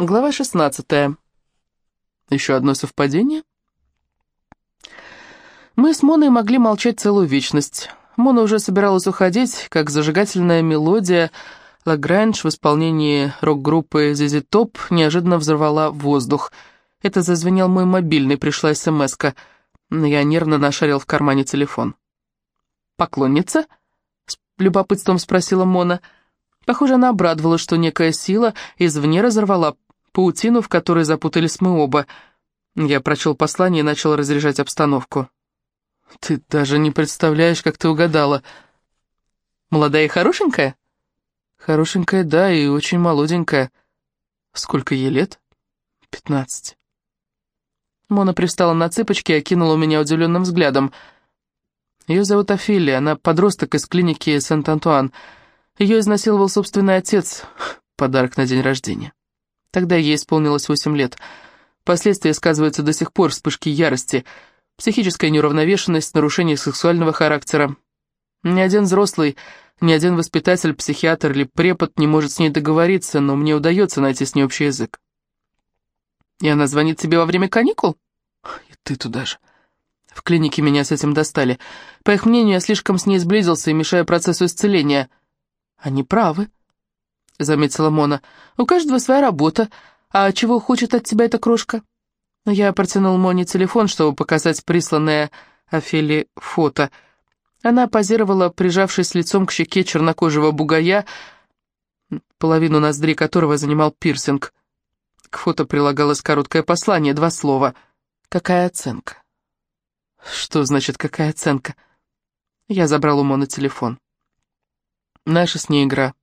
Глава 16. Еще одно совпадение? Мы с Моной могли молчать целую вечность. Мона уже собиралась уходить, как зажигательная мелодия «Лагранж» в исполнении рок-группы ZZ Top неожиданно взорвала воздух. Это зазвенел мой мобильный, пришла смс -ка. Я нервно нашарил в кармане телефон. «Поклонница?» — с любопытством спросила Мона. Похоже, она обрадовалась, что некая сила извне разорвала паутину, в которой запутались мы оба. Я прочел послание и начал разряжать обстановку. «Ты даже не представляешь, как ты угадала». «Молодая и хорошенькая?» «Хорошенькая, да, и очень молоденькая». «Сколько ей лет?» «Пятнадцать». Мона пристала на цыпочки и окинула меня удивленным взглядом. Ее зовут Офелия, она подросток из клиники Сент-Антуан. Ее изнасиловал собственный отец, подарок на день рождения. Тогда ей исполнилось восемь лет. Последствия сказываются до сих пор, вспышки ярости, психическая неуравновешенность, нарушение сексуального характера. Ни один взрослый, ни один воспитатель, психиатр или препод не может с ней договориться, но мне удается найти с ней общий язык. И она звонит тебе во время каникул? И ты туда же. В клинике меня с этим достали. По их мнению, я слишком с ней сблизился и мешаю процессу исцеления. Они правы. — заметила Мона. «У каждого своя работа. А чего хочет от тебя эта крошка?» Я протянул Моне телефон, чтобы показать присланное Офелии фото. Она позировала, прижавшись лицом к щеке чернокожего бугая, половину ноздри которого занимал пирсинг. К фото прилагалось короткое послание, два слова. «Какая оценка?» «Что значит «какая оценка»?» Я забрал у Моны телефон. Наша с ней игра.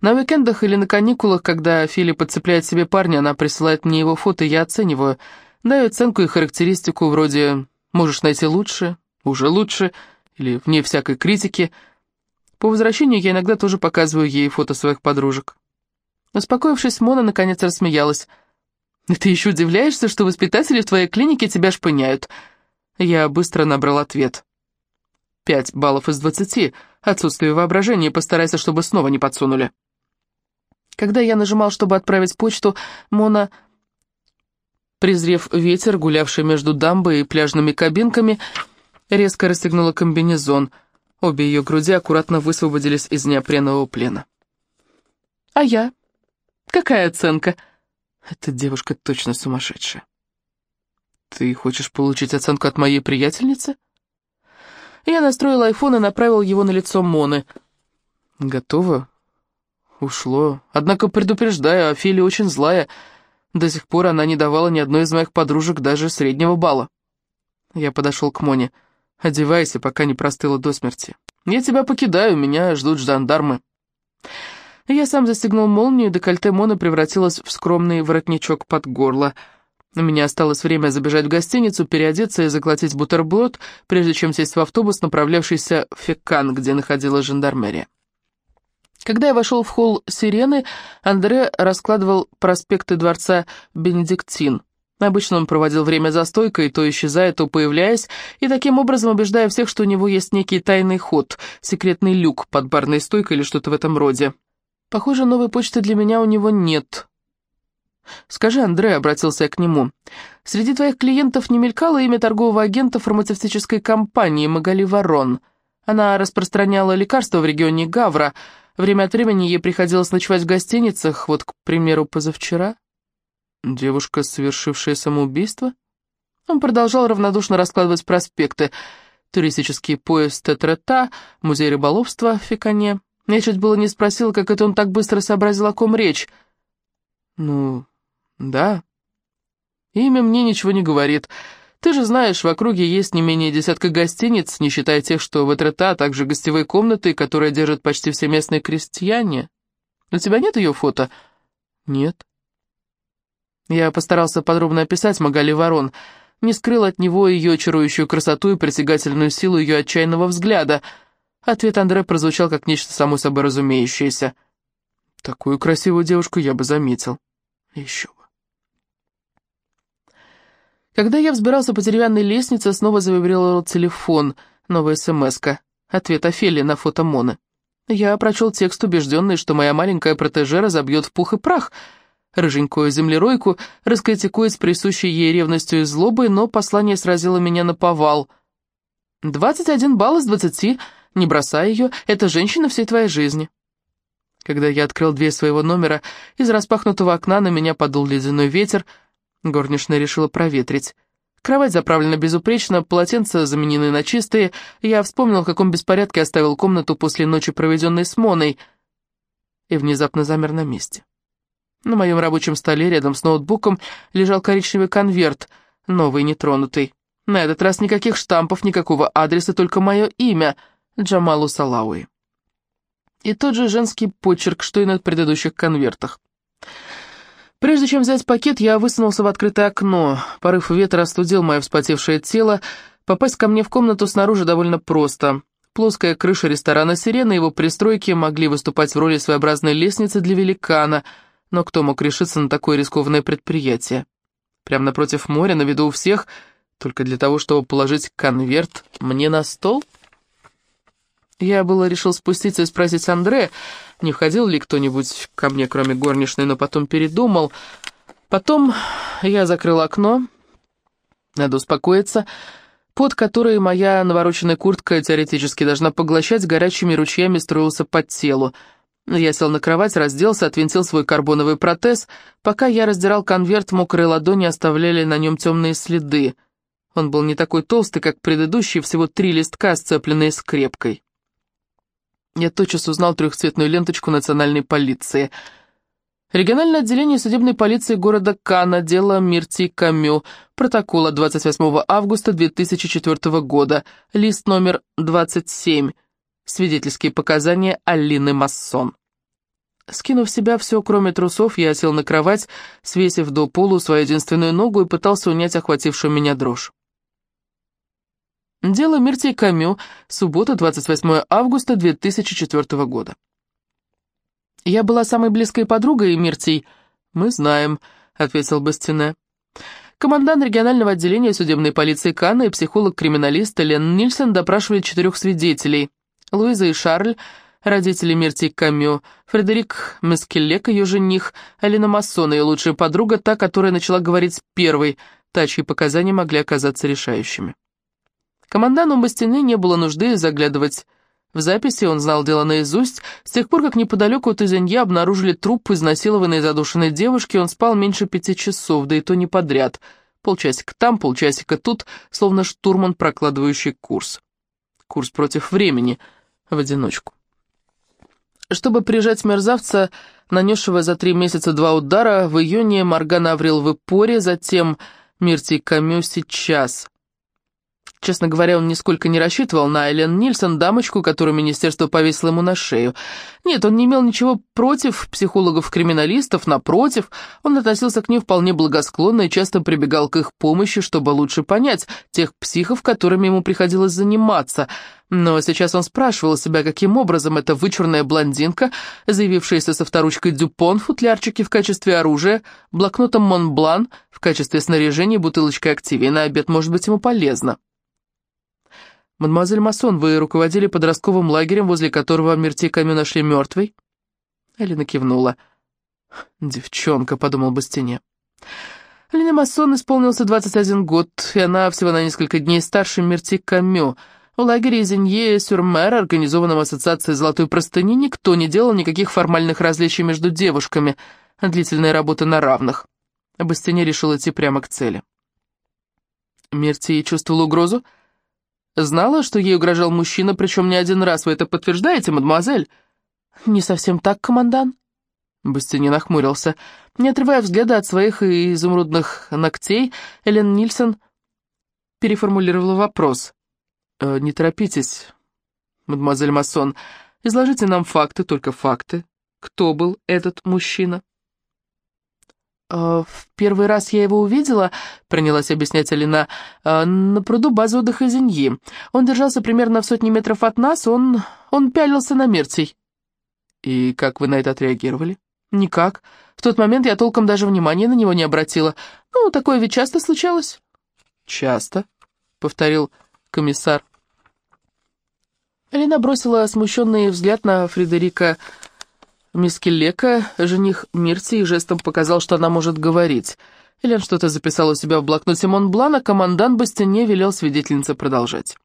На уикендах или на каникулах, когда Фили подцепляет себе парня, она присылает мне его фото, я оцениваю. Даю оценку и характеристику вроде «можешь найти лучше», «уже лучше» или «вне всякой критики». По возвращению я иногда тоже показываю ей фото своих подружек. Успокоившись, Мона наконец рассмеялась. «Ты еще удивляешься, что воспитатели в твоей клинике тебя шпыняют?» Я быстро набрал ответ. «Пять баллов из двадцати. Отсутствие воображения. Постарайся, чтобы снова не подсунули». Когда я нажимал, чтобы отправить почту, Мона, презрев ветер, гулявший между дамбой и пляжными кабинками, резко расстегнула комбинезон. Обе ее груди аккуратно высвободились из неопренного плена. «А я? Какая оценка?» «Эта девушка точно сумасшедшая». «Ты хочешь получить оценку от моей приятельницы?» Я настроил айфон и направил его на лицо Моны. «Готово?» Ушло. Однако предупреждаю, Офелия очень злая. До сих пор она не давала ни одной из моих подружек даже среднего балла. Я подошел к Моне. «Одевайся, пока не простыла до смерти. Я тебя покидаю, меня ждут жандармы». Я сам застегнул молнию, декольте Моны превратилось в скромный воротничок под горло. У меня осталось время забежать в гостиницу, переодеться и заглотить бутерброд, прежде чем сесть в автобус, направлявшийся в Феккан, где находилась жандармерия. Когда я вошел в холл «Сирены», Андре раскладывал проспекты дворца «Бенедиктин». Обычно он проводил время за стойкой, то исчезая, то появляясь, и таким образом убеждая всех, что у него есть некий тайный ход, секретный люк под барной стойкой или что-то в этом роде. Похоже, новой почты для меня у него нет. «Скажи, Андре», — обратился я к нему, — «среди твоих клиентов не мелькало имя торгового агента фармацевтической компании Магали Ворон? Она распространяла лекарства в регионе Гавра, — Время от времени ей приходилось ночевать в гостиницах, вот, к примеру, позавчера. Девушка, совершившая самоубийство? Он продолжал равнодушно раскладывать проспекты. Туристический поезд Тетрета, музей рыболовства в Фекане. Я чуть было не спросила, как это он так быстро сообразил, о ком речь. Ну, да. Имя мне ничего не говорит. Ты же знаешь, в округе есть не менее десятка гостиниц, не считая тех, что в Этрета, а также гостевые комнаты, которые держат почти все местные крестьяне. У тебя нет ее фото? Нет. Я постарался подробно описать Магали Ворон, не скрыл от него ее чарующую красоту и притягательную силу ее отчаянного взгляда. Ответ Андре прозвучал как нечто само собой разумеющееся. Такую красивую девушку я бы заметил. Еще когда я взбирался по деревянной лестнице, снова завибрировал телефон, новая смс -ка. Ответ Офелии на фото Моны. Я прочел текст, убежденный, что моя маленькая протеже разобьет в пух и прах рыженькую землеройку, раскритикует с присущей ей ревностью и злобой, но послание сразило меня на повал. «Двадцать один балл из двадцати, не бросай ее, это женщина всей твоей жизни». Когда я открыл дверь своего номера, из распахнутого окна на меня подул ледяной ветер, горничная решила проветрить. Кровать заправлена безупречно, полотенца заменены на чистые. Я вспомнил, в каком беспорядке оставил комнату после ночи, проведенной с Моной, и внезапно замер на месте. На моем рабочем столе рядом с ноутбуком лежал коричневый конверт, новый, нетронутый. На этот раз никаких штампов, никакого адреса, только мое имя — Джамалу Салауи. И тот же женский почерк, что и на предыдущих конвертах. Прежде чем взять пакет, я высунулся в открытое окно. Порыв ветра остудил мое вспотевшее тело. Попасть ко мне в комнату снаружи довольно просто. Плоская крыша ресторана «Сирена» и его пристройки могли выступать в роли своеобразной лестницы для великана, но кто мог решиться на такое рискованное предприятие? Прямо напротив моря, на виду у всех, только для того, чтобы положить конверт мне на стол? Я было решил спуститься и спросить Андре, не входил ли кто-нибудь ко мне, кроме горничной, но потом передумал. Потом я закрыл окно, надо успокоиться, под который моя навороченная куртка теоретически должна поглощать горячими ручьями струился под телу. Я сел на кровать, разделся, отвинтил свой карбоновый протез. Пока я раздирал конверт, мокрые ладони оставляли на нем темные следы. Он был не такой толстый, как предыдущий, всего три листка, сцепленные скрепкой. Я тотчас узнал трехцветную ленточку национальной полиции. Региональное отделение судебной полиции города Кана, дело Мирти Камю, протокола 28 августа 2004 года, лист номер 27, свидетельские показания Алины Массон. Скинув себя все, кроме трусов, я сел на кровать, свесив до полу свою единственную ногу и пытался унять охватившую меня дрожь. Дело Мирти Камю, суббота, 28 августа 2004 года. «Я была самой близкой подругой Миртий». «Мы знаем», — ответил Бастине. Командант регионального отделения судебной полиции Кана и психолог-криминалист Элен Нильсон допрашивали четырех свидетелей. Луиза и Шарль, родители Мирти Камю, Фредерик Мескелек, ее жених, Алина Массон, ее лучшая подруга, та, которая начала говорить первой, та, чьи показания могли оказаться решающими. Команданту Бастины не было нужды заглядывать в записи, он знал дело наизусть. С тех пор, как неподалеку от Изенья обнаружили труп изнасилованной и задушенной девушки, он спал меньше пяти часов, да и то не подряд. Полчасика там, полчасика тут, словно штурман, прокладывающий курс. Курс против времени, в одиночку. Чтобы прижать мерзавца, нанесшего за три месяца два удара, в июне Марган Аврил в Ипоре, затем Мирти Камю сейчас. Честно говоря, он нисколько не рассчитывал на Элен Нильсон, дамочку, которую министерство повесило ему на шею. Нет, он не имел ничего против психологов-криминалистов, напротив, он относился к ним вполне благосклонно и часто прибегал к их помощи, чтобы лучше понять тех психов, которыми ему приходилось заниматься. Но сейчас он спрашивал себя, каким образом эта вычурная блондинка, заявившаяся со вторучкой Дюпон в футлярчике в качестве оружия, блокнотом Монблан в качестве снаряжения бутылочкой активии на обед может быть ему полезно. «Мадемуазель Масон, вы руководили подростковым лагерем, возле которого Мерти Камю нашли мертвой?» Элина кивнула. «Девчонка», — подумал Бастине. Элине Масон исполнился 21 год, и она всего на несколько дней старше Мерти Камю. В лагере Изенье-Сюрмер, организованном ассоциацией «Золотой простыни», никто не делал никаких формальных различий между девушками. Длительная работа на равных. Бастине решил идти прямо к цели. Мерти чувствовал угрозу? Знала, что ей угрожал мужчина, причем не один раз. Вы это подтверждаете, мадемуазель?» «Не совсем так, командан». Бастини нахмурился. Не отрывая взгляда от своих изумрудных ногтей, Элен Нильсон переформулировала вопрос. «Э, «Не торопитесь, мадемуазель Масон. Изложите нам факты, только факты. Кто был этот мужчина?» Э, «В первый раз я его увидела», — принялась объяснять Алина, э, «на пруду базы отдыха Зиньи. Он держался примерно в сотни метров от нас, он... он пялился на Мертий». «И как вы на это отреагировали?» «Никак. В тот момент я толком даже внимания на него не обратила. Ну, такое ведь часто случалось». «Часто», — повторил комиссар. Алина бросила смущенный взгляд на Фредерика Мисс Келлека, жених Мирти, жестом показал, что она может говорить. Элен что-то записала у себя в блокноте Монблан, а командант Бастине велел свидетельнице продолжать.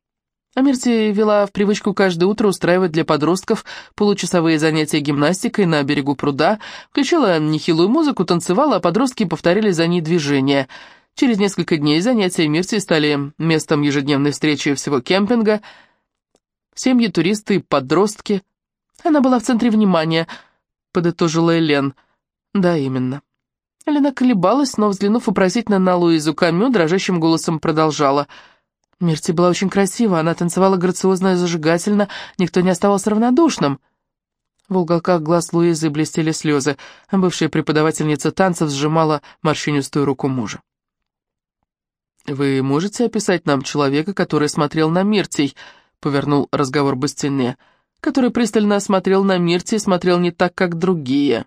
Амирти вела в привычку каждое утро устраивать для подростков получасовые занятия гимнастикой на берегу пруда, включила нехилую музыку, танцевала, а подростки повторили за ней движения. Через несколько дней занятия Мирти стали местом ежедневной встречи всего кемпинга. Семьи, туристы, подростки. Она была в центре внимания, подытожила Элен. Да, именно. Элена колебалась, но, взглянув вопросительно на Луизу Камю, дрожащим голосом продолжала — Мирти была очень красива, она танцевала грациозно и зажигательно, никто не оставался равнодушным. В уголках глаз Луизы блестели слезы, бывшая преподавательница танцев сжимала морщинистую руку мужа. «Вы можете описать нам человека, который смотрел на Миртий?» — повернул разговор Бастине, который пристально смотрел на Мирти и смотрел не так, как другие.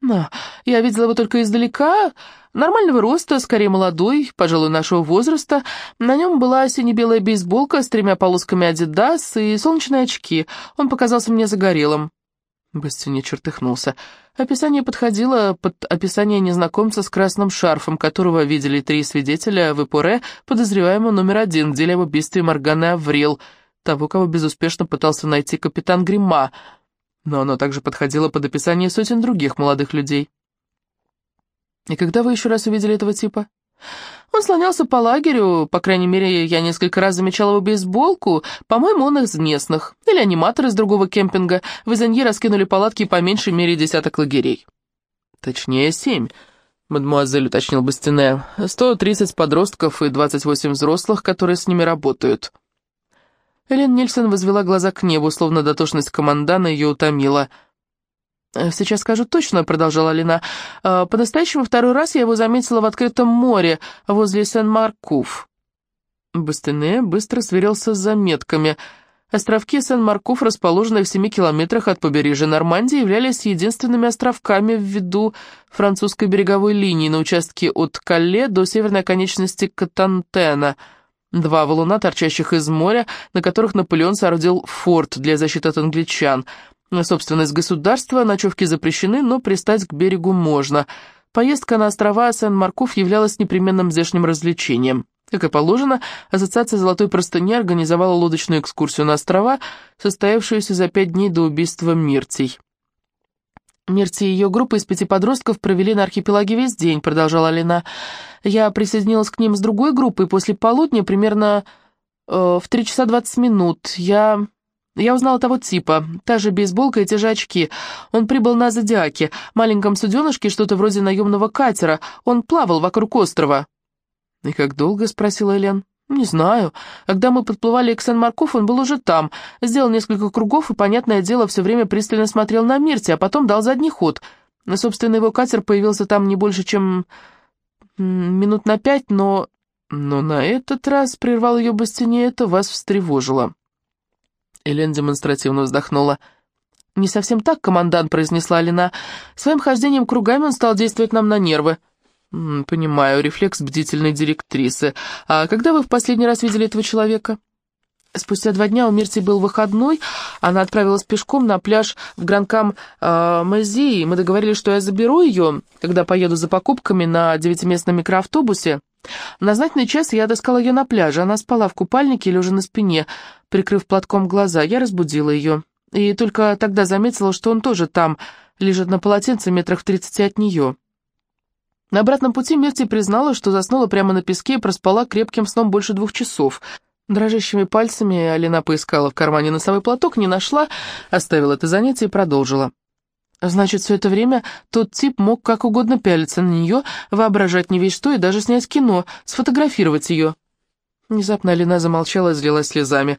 «Но я видела его только издалека, Нормального роста, скорее молодой, пожалуй, нашего возраста. На нем была сине-белая бейсболка с тремя полосками Адидас и солнечные очки. Он показался мне загорелым. Бастини чертыхнулся. Описание подходило под описание незнакомца с красным шарфом, которого видели три свидетеля в Эпуре, подозреваемого номер один в деле об убийстве Морганы Аврил, того, кого безуспешно пытался найти капитан Грима. Но оно также подходило под описание сотен других молодых людей. «И когда вы еще раз увидели этого типа?» «Он слонялся по лагерю, по крайней мере, я несколько раз замечал его бейсболку, по-моему, он из местных, или аниматор из другого кемпинга, в Изанье раскинули палатки по меньшей мере десяток лагерей». «Точнее, семь», — мадемуазель уточнил Бастине, «сто тридцать подростков и двадцать восемь взрослых, которые с ними работают». Элен Нильсон возвела глаза к небу, словно дотошность командана ее утомила — Э, «Сейчас скажу точно», — продолжала Лина. «Э, «По-настоящему второй раз я его заметила в открытом море, возле Сен-Маркуф». Бастене быстро сверился с заметками. Островки Сен-Маркуф, расположенные в семи километрах от побережья Нормандии, являлись единственными островками в виду французской береговой линии на участке от Калле до северной оконечности Катантена. Два валуна, торчащих из моря, на которых Наполеон соорудил форт для защиты от англичан — Собственность государства, ночевки запрещены, но пристать к берегу можно. Поездка на острова Сен-Маркуф являлась непременным здешним развлечением. Как и положено, Ассоциация «Золотой простыни» организовала лодочную экскурсию на острова, состоявшуюся за пять дней до убийства Миртий. Мирти и ее группа из пяти подростков провели на архипелаге весь день, продолжала Лина. Я присоединилась к ним с другой группой после полудня, примерно э, в три часа двадцать минут. Я я узнала того типа, та же бейсболка и те же очки. Он прибыл на Зодиаке, маленьком суденышке, что-то вроде наемного катера. Он плавал вокруг острова». «И как долго?» — спросила Элен. «Не знаю. Когда мы подплывали к Сан-Марков, он был уже там. Сделал несколько кругов и, понятное дело, все время пристально смотрел на Мирти, а потом дал задний ход. Собственно, его катер появился там не больше, чем минут на пять, но... Но на этот раз, прервал ее Бастине, это вас встревожило». Элен демонстративно вздохнула. «Не совсем так, командант», — произнесла Алина. «Своим хождением кругами он стал действовать нам на нервы». «Понимаю, рефлекс бдительной директрисы. А когда вы в последний раз видели этого человека?» Спустя два дня у Мирти был выходной, она отправилась пешком на пляж в Гранкам э, Мэзи, мы договорились, что я заберу ее, когда поеду за покупками на девятиместном микроавтобусе. В назначенный час я отыскала ее на пляже, она спала в купальнике, лежа на спине, прикрыв платком глаза, я разбудила ее. И только тогда заметила, что он тоже там, лежит на полотенце метрах в тридцати от нее. На обратном пути Мирти признала, что заснула прямо на песке и проспала крепким сном больше двух часов — Дрожащими пальцами Алина поискала в кармане носовой платок, не нашла, оставила это занятие и продолжила. Значит, все это время тот тип мог как угодно пялиться на нее, воображать не весь что и даже снять кино, сфотографировать ее. Внезапно Алина замолчала и злилась слезами.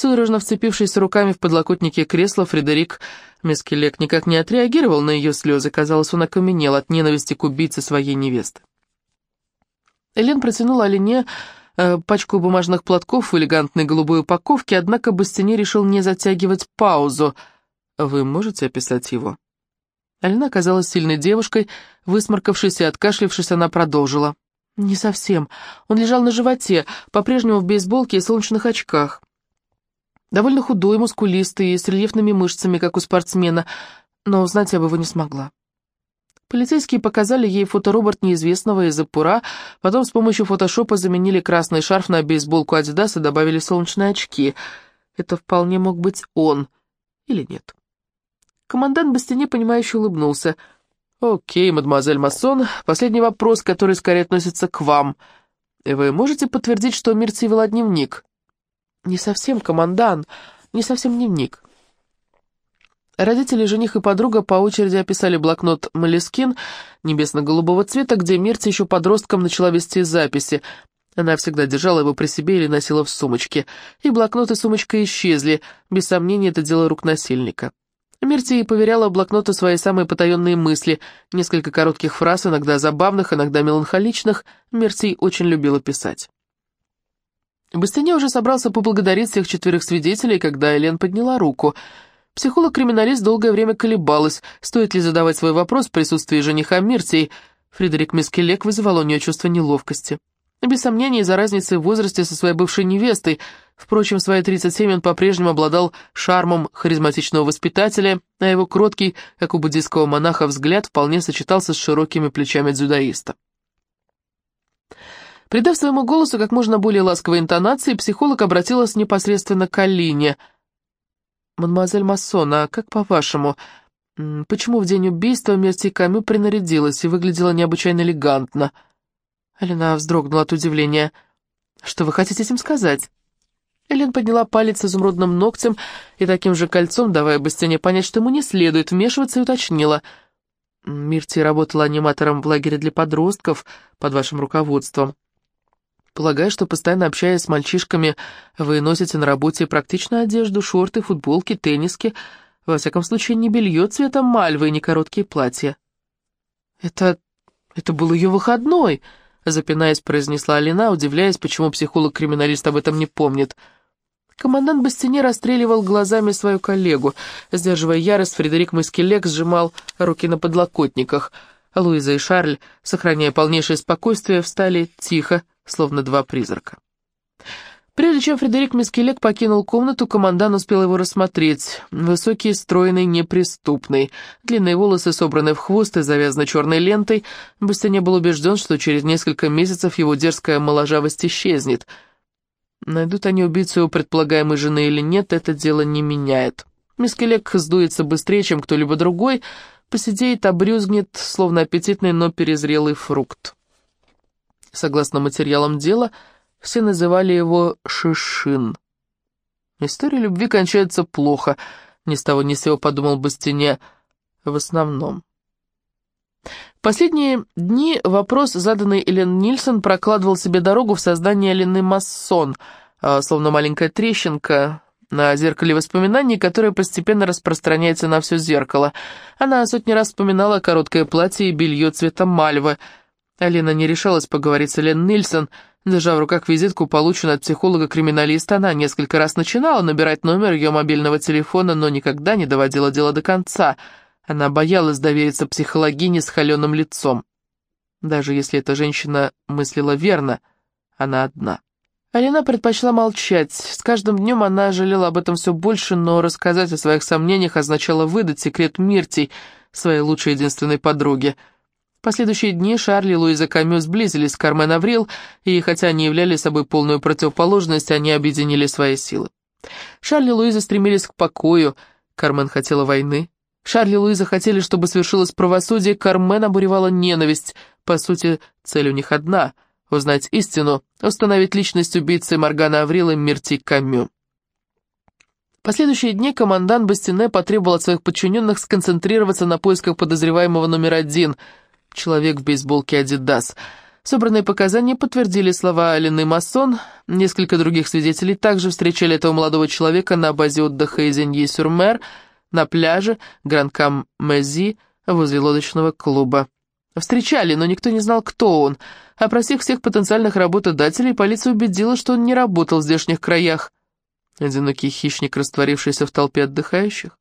Судорожно вцепившись руками в подлокотники кресла, Фредерик Мескелек никак не отреагировал на ее слезы. Казалось, он окаменел от ненависти к убийце своей невесты. Элен протянула Алине Э, пачку бумажных платков в элегантной голубой упаковке, однако Бастини решил не затягивать паузу. «Вы можете описать его?» Алина оказалась сильной девушкой, высморкавшись и откашлившись, она продолжила. «Не совсем. Он лежал на животе, по-прежнему в бейсболке и солнечных очках. Довольно худой, мускулистый, с рельефными мышцами, как у спортсмена. но узнать бы его не смогла. Полицейские показали ей фоторобот неизвестного из Апура, потом с помощью фотошопа заменили красный шарф на бейсболку Адидас и добавили солнечные очки. Это вполне мог быть он, или нет. Командант Бастине, понимающе улыбнулся. «Окей, мадемуазель Массон, последний вопрос, который скорее относится к вам. Вы можете подтвердить, что Мирций вела дневник?» «Не совсем, командант, не совсем дневник». Родители, жених и подруга по очереди описали блокнот «Малискин» небесно-голубого цвета, где Мирти еще подростком начала вести записи. Она всегда держала его при себе или носила в сумочке. И блокнот и сумочка исчезли. Без сомнения, это дело рук насильника. Мирти поверяла блокноту свои самые потаенные мысли. Несколько коротких фраз, иногда забавных, иногда меланхоличных. Мирти очень любила писать. Бастине уже собрался поблагодарить всех четверых свидетелей, когда Элен подняла руку — Психолог-криминалист долгое время колебалась, стоит ли задавать свой вопрос в присутствии жениха Миртей. Фредерик Мискелек вызывал у нее чувство неловкости. Без сомнения, из-за разницы в возрасте со своей бывшей невестой. Впрочем, в свои 37 он по-прежнему обладал шармом харизматичного воспитателя, а его кроткий, как у буддийского монаха, взгляд вполне сочетался с широкими плечами дзюдоиста. Придав своему голосу как можно более ласковой интонации, психолог обратилась непосредственно к Алине – «Мадемуазель Массон, а как по-вашему, почему в день убийства Мерти Камю принарядилась и выглядела необычайно элегантно?» Алина вздрогнула от удивления. «Что вы хотите этим сказать?» Элен подняла палец с изумрудным ногтем и таким же кольцом, давая Бастине понять, что ему не следует вмешиваться, и уточнила. «Мирти работала аниматором в лагере для подростков под вашим руководством. Полагаю, что постоянно общаясь с мальчишками, вы носите на работе практичную одежду, шорты, футболки, тенниски, во всяком случае не белье цвета мальвы и не короткие платья. Это... это был ее выходной, запинаясь, произнесла Алина, удивляясь, почему психолог-криминалист об этом не помнит. Командант Бастине расстреливал глазами свою коллегу. Сдерживая ярость, Фредерик Маскелек сжимал руки на подлокотниках. Луиза и Шарль, сохраняя полнейшее спокойствие, встали тихо, словно два призрака. Прежде чем Фредерик Мискелек покинул комнату, командан успел его рассмотреть. Высокий, стройный, неприступный. Длинные волосы собраны в хвост и завязаны черной лентой. Бастине был убежден, что через несколько месяцев его дерзкая моложавость исчезнет. Найдут они убийцу его предполагаемой жены или нет, это дело не меняет. Мискелек сдуется быстрее, чем кто-либо другой, посидеет, обрюзгнет, словно аппетитный, но перезрелый фрукт. Согласно материалам дела, все называли его Шишин. История любви кончается плохо, ни с того ни с сего подумал Бастине, в основном. В последние дни вопрос, заданный Элен Нильсон, прокладывал себе дорогу в сознании Елены Массон, а, словно маленькая трещинка на зеркале воспоминаний, которое постепенно распространяется на все зеркало. Она сотни раз вспоминала короткое платье и белье цвета мальвы — Алина не решалась поговорить с Элен Нильсон, держа в руках визитку, полученную от психолога-криминалиста, она несколько раз начинала набирать номер ее мобильного телефона, но никогда не доводила дело до конца. Она боялась довериться психологине с холеным лицом. Даже если эта женщина мыслила верно, она одна. Алина предпочла молчать. С каждым днем она жалела об этом все больше, но рассказать о своих сомнениях означало выдать секрет Миртей, своей лучшей единственной подруге — в последующие дни Шарли и Луиза Камю сблизились с Кармен Аврил, и хотя они являли собой полную противоположность, они объединили свои силы. Шарли и Луиза стремились к покою, Кармен хотела войны. Шарли и Луиза хотели, чтобы свершилось правосудие, Кармен обуревала ненависть. По сути, цель у них одна — узнать истину, установить личность убийцы Моргана Аврил и Мирти Камю. В последующие дни командант Бастине потребовал от своих подчиненных сконцентрироваться на поисках подозреваемого номер один — человек в бейсболке «Адидас». Собранные показания подтвердили слова Алины Массон. Несколько других свидетелей также встречали этого молодого человека на базе отдыха Изенье-Сюрмер, на пляже Гранкам-Мези возле лодочного клуба. Встречали, но никто не знал, кто он. Опросив всех потенциальных работодателей, полиция убедила, что он не работал в здешних краях. Одинокий хищник, растворившийся в толпе отдыхающих.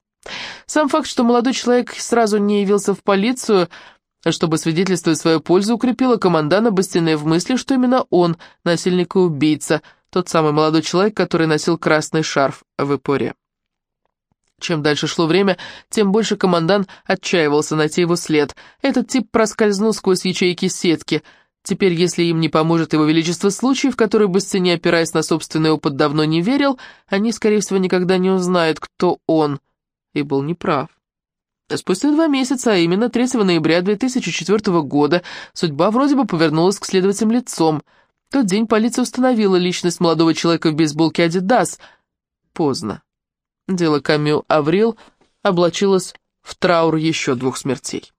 Сам факт, что молодой человек сразу не явился в полицию – чтобы свидетельствовать свою пользу, укрепила командана Бастине в мысли, что именно он, насильник и убийца, тот самый молодой человек, который носил красный шарф в Ипоре. Чем дальше шло время, тем больше командант отчаивался найти его след. Этот тип проскользнул сквозь ячейки сетки. Теперь, если им не поможет его величество случай, в который Бастини, опираясь на собственный опыт, давно не верил, они, скорее всего, никогда не узнают, кто он. И был неправ. Спустя два месяца, а именно 3 ноября 2004 года, судьба вроде бы повернулась к следователям лицом. В тот день полиция установила личность молодого человека в бейсболке «Адидас». Поздно. Дело Камю Аврил облачилось в траур еще двух смертей.